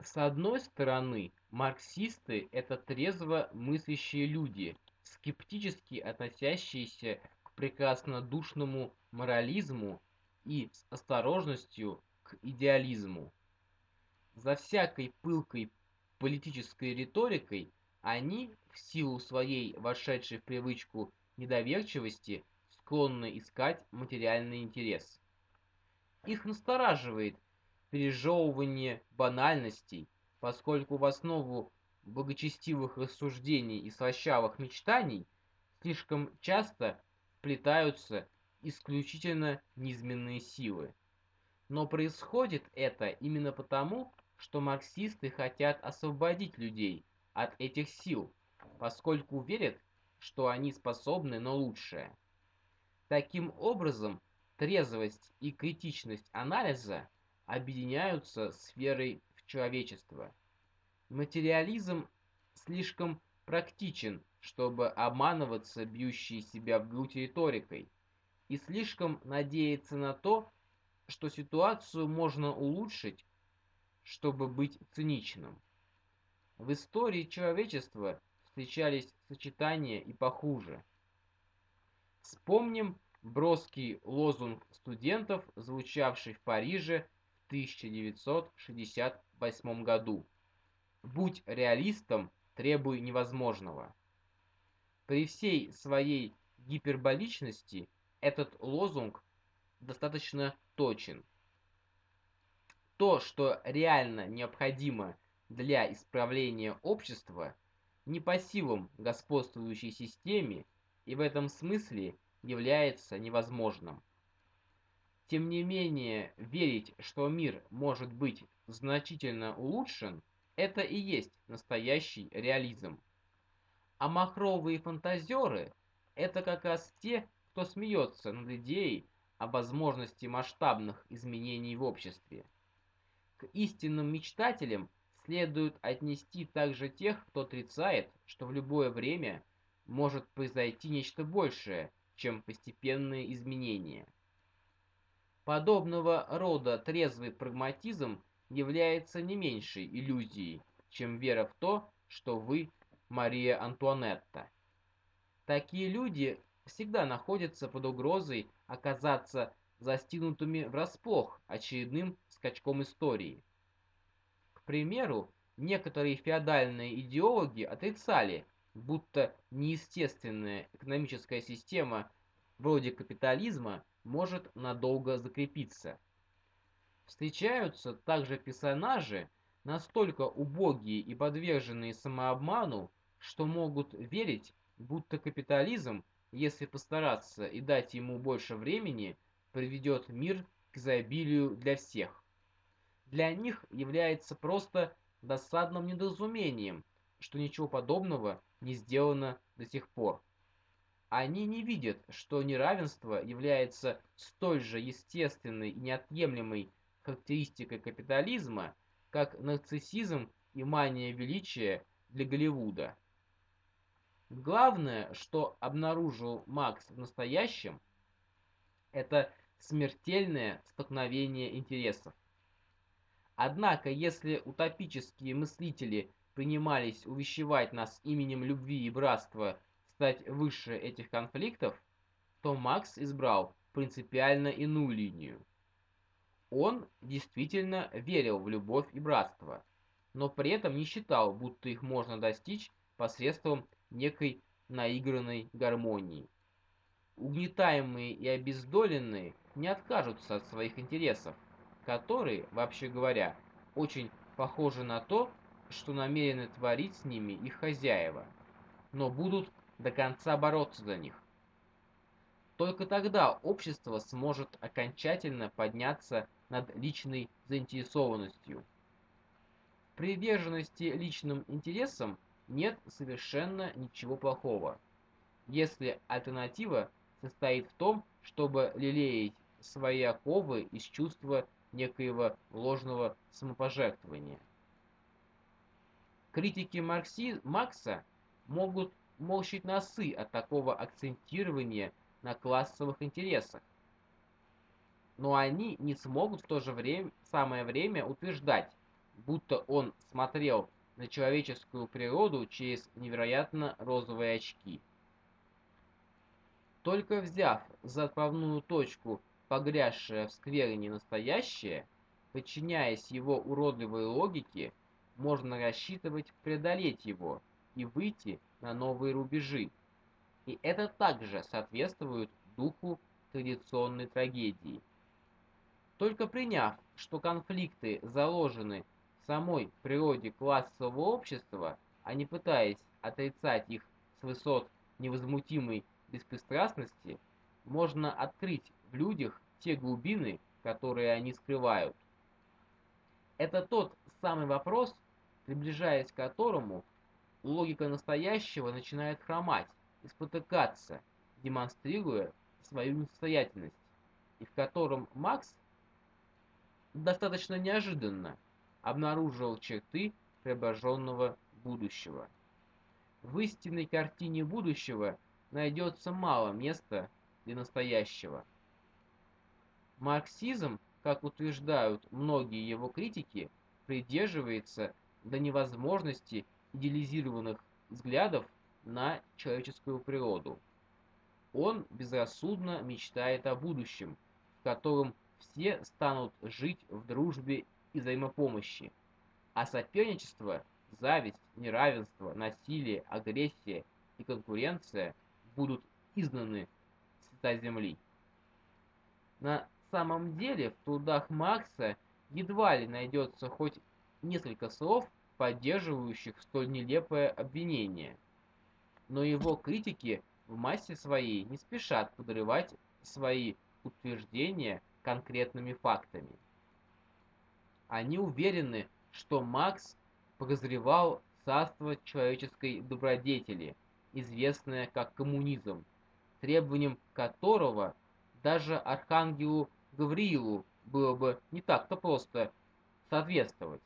С одной стороны, марксисты– это трезво мыслящие люди, скептически относящиеся к прекраснодушному морализму и с осторожностью к идеализму. За всякой пылкой политической риторикой они, в силу своей вошедшей в привычку недоверчивости, склонны искать материальный интерес. Их настораживает пережевывание банальностей, поскольку в основу благочестивых рассуждений и слащавых мечтаний слишком часто вплетаются исключительно низменные силы. Но происходит это именно потому, что марксисты хотят освободить людей от этих сил, поскольку верят, что они способны на лучшее. Таким образом, трезвость и критичность анализа объединяются с верой в человечество. Материализм слишком практичен, чтобы обманываться бьющей себя в грудь риторикой, и слишком надеяться на то, что ситуацию можно улучшить, чтобы быть циничным. В истории человечества встречались сочетания и похуже. Вспомним броский лозунг студентов, звучавший в Париже 1968 году. «Будь реалистом, требуй невозможного». При всей своей гиперболичности этот лозунг достаточно точен. То, что реально необходимо для исправления общества, не по силам господствующей системе и в этом смысле является невозможным. Тем не менее, верить, что мир может быть значительно улучшен, это и есть настоящий реализм. А махровые фантазеры – это как раз те, кто смеется над идеей о возможности масштабных изменений в обществе. К истинным мечтателям следует отнести также тех, кто отрицает, что в любое время может произойти нечто большее, чем постепенные изменения. Подобного рода трезвый прагматизм является не меньшей иллюзией, чем вера в то, что вы Мария Антуанетта. Такие люди всегда находятся под угрозой оказаться застигнутыми врасплох очередным скачком истории. К примеру, некоторые феодальные идеологи отрицали, будто неестественная экономическая система вроде капитализма может надолго закрепиться. Встречаются также персонажи, настолько убогие и подверженные самообману, что могут верить, будто капитализм, если постараться и дать ему больше времени, приведет мир к изобилию для всех. Для них является просто досадным недоразумением, что ничего подобного не сделано до сих пор. Они не видят, что неравенство является столь же естественной и неотъемлемой характеристикой капитализма, как нарциссизм и мания величия для Голливуда. Главное, что обнаружил Макс в настоящем, это смертельное столкновение интересов. Однако, если утопические мыслители принимались увещевать нас именем любви и братства стать выше этих конфликтов, то Макс избрал принципиально иную линию. Он действительно верил в любовь и братство, но при этом не считал, будто их можно достичь посредством некой наигранной гармонии. Угнетаемые и обездоленные не откажутся от своих интересов, которые, вообще говоря, очень похожи на то, что намерены творить с ними их хозяева, но будут до конца бороться за них. Только тогда общество сможет окончательно подняться над личной заинтересованностью. В приверженности личным интересам нет совершенно ничего плохого, если альтернатива состоит в том, чтобы лелеять свои оковы из чувства некоего ложного самопожертвования. Критики Маркси... Макса могут морщить носы от такого акцентирования на классовых интересах. Но они не смогут в то же время, самое время утверждать, будто он смотрел на человеческую природу через невероятно розовые очки. Только взяв за отправную точку погрязшее в скверне настоящее, подчиняясь его уродливой логике, можно рассчитывать преодолеть его и выйти на новые рубежи. И это также соответствует духу традиционной трагедии. Только приняв, что конфликты заложены в самой природе классового общества, а не пытаясь отрицать их с высот невозмутимой беспристрастности, можно открыть в людях те глубины, которые они скрывают. Это тот самый вопрос, приближаясь к которому логика настоящего начинает хромать и спотыкаться, демонстрируя свою несостоятельность, и в котором Макс достаточно неожиданно обнаружил черты преображенного будущего. В истинной картине будущего найдется мало места для настоящего. Марксизм, как утверждают многие его критики, придерживается до невозможности идеализированных взглядов на человеческую природу. Он безрассудно мечтает о будущем, в котором все станут жить в дружбе и взаимопомощи, а соперничество, зависть, неравенство, насилие, агрессия и конкуренция будут изгнаны с лица земли. На самом деле в трудах Маркса едва ли найдется хоть несколько слов, поддерживающих столь нелепое обвинение. Но его критики в массе своей не спешат подрывать свои утверждения конкретными фактами. Они уверены, что Макс подозревал царство человеческой добродетели, известное как коммунизм, требованием которого даже архангелу Гавриилу было бы не так-то просто соответствовать.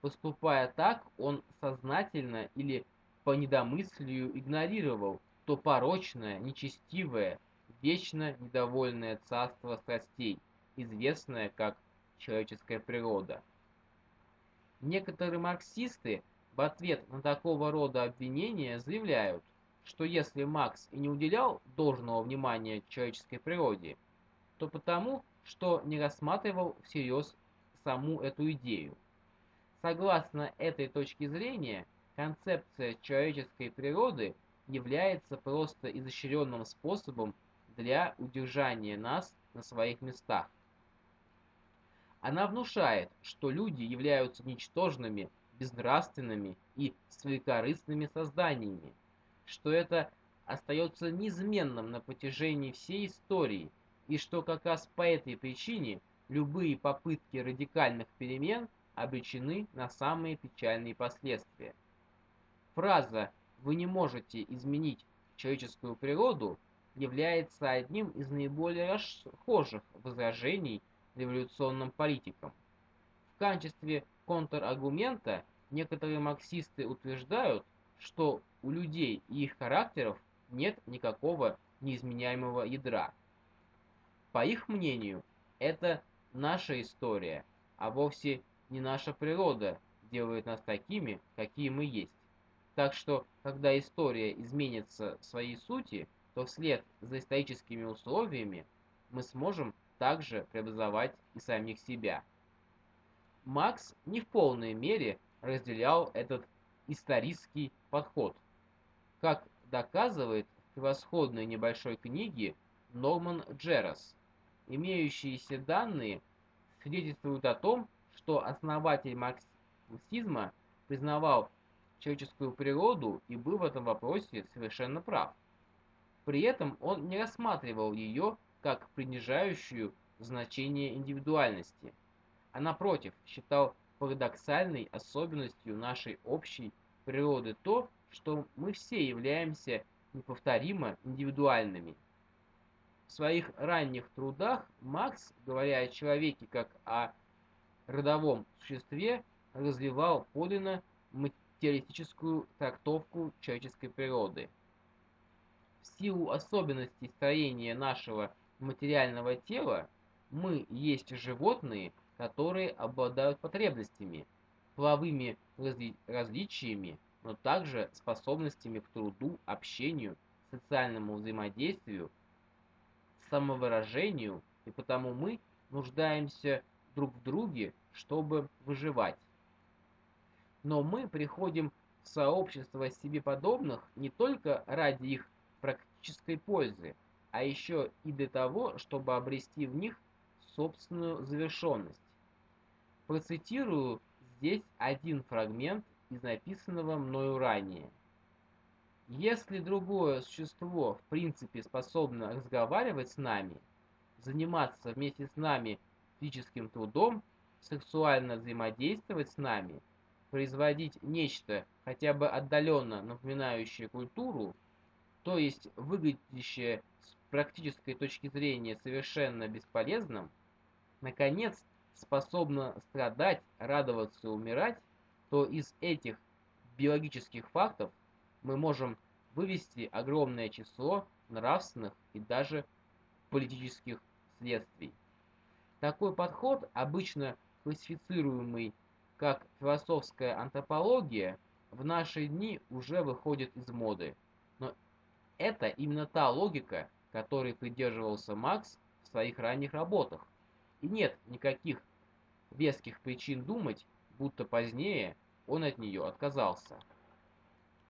Поступая так, он сознательно или по недомыслию игнорировал то порочное, нечестивое, вечно недовольное царство страстей, известное как человеческая природа. Некоторые марксисты в ответ на такого рода обвинения заявляют, что если Макс и не уделял должного внимания человеческой природе, то потому, что не рассматривал всерьез саму эту идею. Согласно этой точке зрения, концепция человеческой природы является просто изощренным способом для удержания нас на своих местах. Она внушает, что люди являются ничтожными, безнравственными и своекорыстными созданиями, что это остается неизменным на протяжении всей истории, и что как раз по этой причине любые попытки радикальных перемен обречены на самые печальные последствия. Фраза «вы не можете изменить человеческую природу» является одним из наиболее расхожих возражений революционным политикам. В качестве контраргумента некоторые марксисты утверждают, что у людей и их характеров нет никакого неизменяемого ядра. По их мнению, это наша история, а вовсе не наша природа делает нас такими, какие мы есть. Так что, когда история изменится в своей сути, то вслед за историческими условиями мы сможем также преобразовать и самих себя. Макс не в полной мере разделял этот исторический подход. Как доказывает в превосходной небольшой книге Норман Джерас, имеющиеся данные свидетельствуют о том, что основатель марксизма признавал человеческую природу и был в этом вопросе совершенно прав. При этом он не рассматривал ее как принижающую значение индивидуальности, а напротив считал парадоксальной особенностью нашей общей природы то, что мы все являемся неповторимо индивидуальными. В своих ранних трудах Маркс, говоря о человеке как о родовом существе развивал подлинно материалистическую трактовку человеческой природы. В силу особенностей строения нашего материального тела мы есть животные, которые обладают потребностями, половыми разли различиями, но также способностями к труду, общению, социальному взаимодействию, самовыражению, и потому мы нуждаемся друг в друге, чтобы выживать. Но мы приходим в сообщество себе подобных не только ради их практической пользы, а еще и для того, чтобы обрести в них собственную завершенность. Процитирую здесь один фрагмент из написанного мною ранее. Если другое существо в принципе способно разговаривать с нами, заниматься вместе с нами физическим трудом, сексуально взаимодействовать с нами, производить нечто хотя бы отдаленно напоминающее культуру, то есть выглядящее с практической точки зрения совершенно бесполезным, наконец, способно страдать, радоваться умирать, то из этих биологических фактов мы можем вывести огромное число нравственных и даже политических следствий. Такой подход, обычно классифицируемый как философская антропология, в наши дни уже выходит из моды. Но это именно та логика, которой придерживался Макс в своих ранних работах. И нет никаких веских причин думать, будто позднее он от нее отказался.